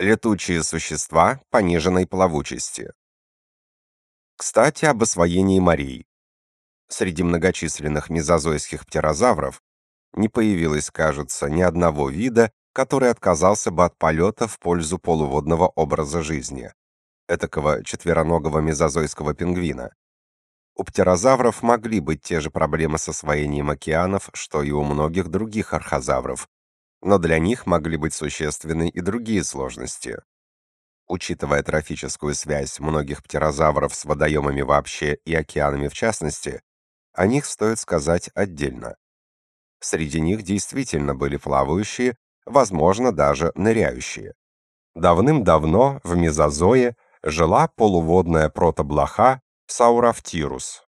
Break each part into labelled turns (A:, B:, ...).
A: Летучие существа пониженной плавучести. Кстати, об освоении морей. Среди многочисленных мезозойских птерозавров не появилось, кажется, ни одного вида, который отказался бы от полета в пользу полуводного образа жизни, этакого четвероногого мезозойского пингвина. У птерозавров могли быть те же проблемы с освоением океанов, что и у многих других архозавров, но для них могли быть существенны и другие сложности. Учитывая трофическую связь многих птерозавров с водоемами вообще и океанами в частности, о них стоит сказать отдельно. Среди них действительно были плавающие, возможно, даже ныряющие. Давным-давно в Мезозое жила полуводная протоблоха Саурафтирус.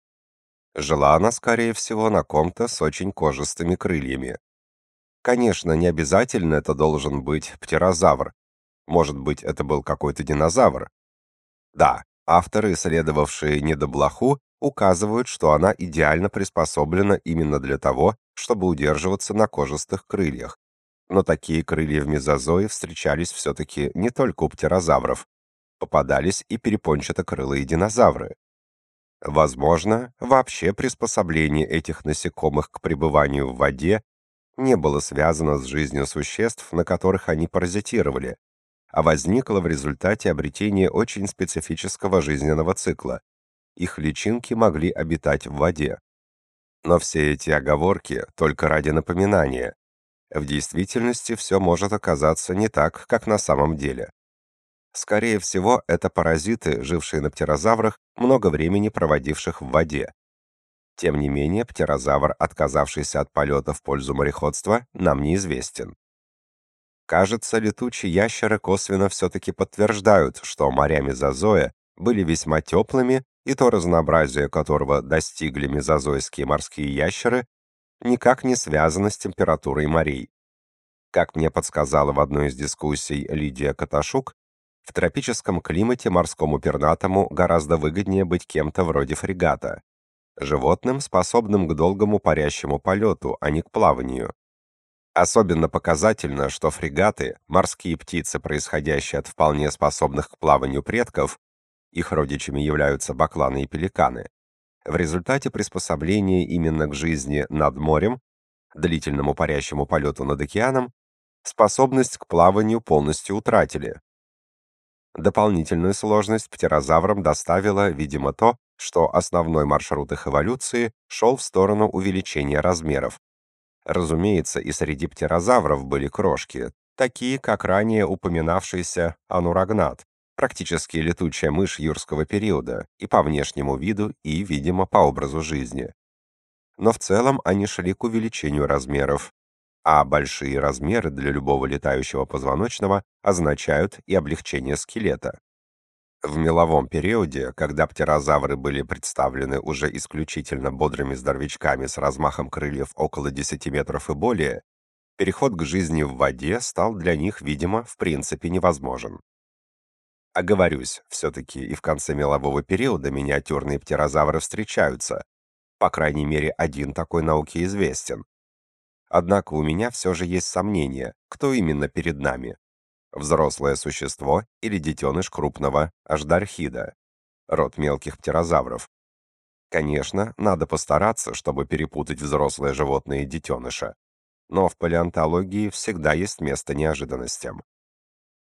A: Жила она, скорее всего, на ком-то с очень кожистыми крыльями. Конечно, не обязательно это должен быть птерозавр. Может быть, это был какой-то динозавр. Да, авторы, исследовавшие недоблоху, указывают, что она идеально приспособлена именно для того, чтобы удерживаться на кожистых крыльях. Но такие крылья в мезозое встречались все-таки не только у птерозавров. Попадались и перепончатокрылые динозавры. Возможно, вообще приспособление этих насекомых к пребыванию в воде не было связано с жизнью существ, на которых они паразитировали, а возникло в результате обретения очень специфического жизненного цикла. Их личинки могли обитать в воде. Но все эти оговорки только ради напоминания. В действительности все может оказаться не так, как на самом деле. Скорее всего, это паразиты, жившие на птерозаврах, много времени проводивших в воде, тем не менее, птерозавр, отказавшийся от полета в пользу мореходства, нам неизвестен. Кажется, летучие ящеры косвенно все-таки подтверждают, что моря Мезозоя были весьма теплыми, и то разнообразие которого достигли мезозойские морские ящеры, никак не связано с температурой морей. Как мне подсказала в одной из дискуссий Лидия Каташук, в тропическом климате морскому пернатому гораздо выгоднее быть кем-то вроде фрегата животным, способным к долгому парящему полету, а не к плаванию. Особенно показательно, что фрегаты, морские птицы, происходящие от вполне способных к плаванию предков, их родичами являются бакланы и пеликаны, в результате приспособления именно к жизни над морем, длительному парящему полету над океаном, способность к плаванию полностью утратили. Дополнительную сложность птерозаврам доставило, видимо, то, что основной маршрут их эволюции шел в сторону увеличения размеров. Разумеется, и среди птерозавров были крошки, такие как ранее упоминавшийся анурагнат, практически летучая мышь юрского периода, и по внешнему виду, и, видимо, по образу жизни. Но в целом они шли к увеличению размеров, а большие размеры для любого летающего позвоночного означают и облегчение скелета. В меловом периоде, когда птерозавры были представлены уже исключительно бодрыми здоровячками с размахом крыльев около 10 метров и более, переход к жизни в воде стал для них, видимо, в принципе невозможен. Оговорюсь, все-таки и в конце мелового периода миниатюрные птерозавры встречаются, по крайней мере, один такой науке известен. Однако у меня все же есть сомнения, кто именно перед нами взрослое существо или детеныш крупного аждархида, род мелких птерозавров. Конечно, надо постараться, чтобы перепутать взрослое животное и детеныша, но в палеонтологии всегда есть место неожиданностям.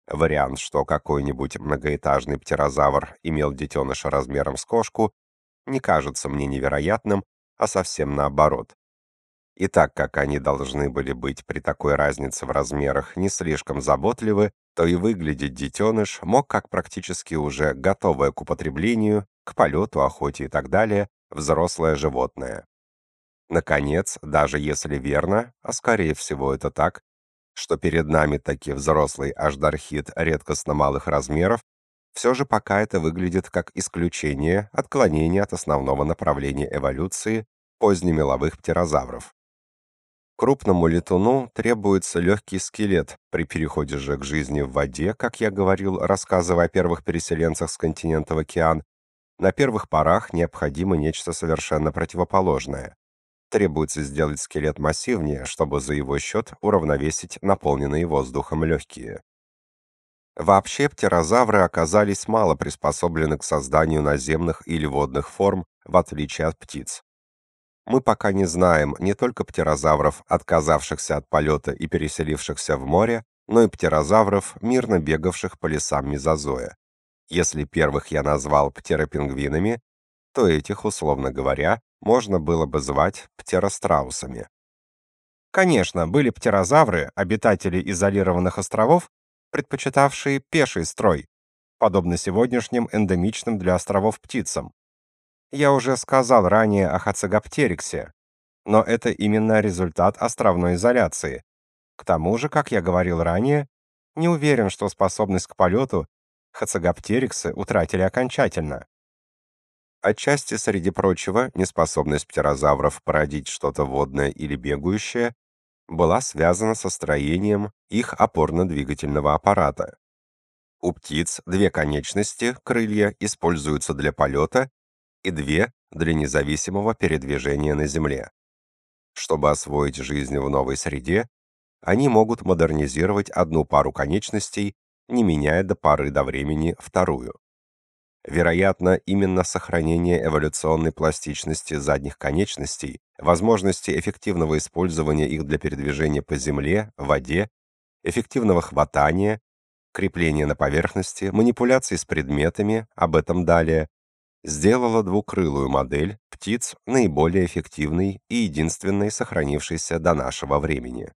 A: Вариант, что какой-нибудь многоэтажный птерозавр имел детеныша размером с кошку, не кажется мне невероятным, а совсем наоборот. И так как они должны были быть при такой разнице в размерах не слишком заботливы, то и выглядеть детеныш мог как практически уже готовое к употреблению, к полету, охоте и так далее, взрослое животное. Наконец, даже если верно, а скорее всего это так, что перед нами таки взрослый аждархит редкостно малых размеров, все же пока это выглядит как исключение, отклонение от основного направления эволюции позднемеловых птерозавров. Крупному летуну требуется легкий скелет при переходе же к жизни в воде, как я говорил, рассказывая о первых переселенцах с континента в океан. На первых порах необходимо нечто совершенно противоположное. Требуется сделать скелет массивнее, чтобы за его счет уравновесить наполненные воздухом легкие. Вообще птерозавры оказались мало приспособлены к созданию наземных или водных форм, в отличие от птиц. Мы пока не знаем не только птерозавров, отказавшихся от полета и переселившихся в море, но и птерозавров, мирно бегавших по лесам мезозоя. Если первых я назвал птеропингвинами, то этих, условно говоря, можно было бы звать птеростраусами. Конечно, были птерозавры, обитатели изолированных островов, предпочитавшие пеший строй, подобно сегодняшним эндемичным для островов птицам. Я уже сказал ранее о Хацегоптериксе, но это именно результат островной изоляции. К тому же, как я говорил ранее, не уверен, что способность к полету Хацегоптериксы утратили окончательно. Отчасти, среди прочего, неспособность птерозавров породить что-то водное или бегающее была связана со строением их опорно-двигательного аппарата. У птиц две конечности, крылья, используются для полета и две для независимого передвижения на Земле. Чтобы освоить жизнь в новой среде, они могут модернизировать одну пару конечностей, не меняя до поры до времени вторую. Вероятно, именно сохранение эволюционной пластичности задних конечностей, возможности эффективного использования их для передвижения по земле, воде, эффективного хватания, крепления на поверхности, манипуляций с предметами, об этом далее, сделало двукрылую модель птиц наиболее эффективной и единственной сохранившейся до нашего времени.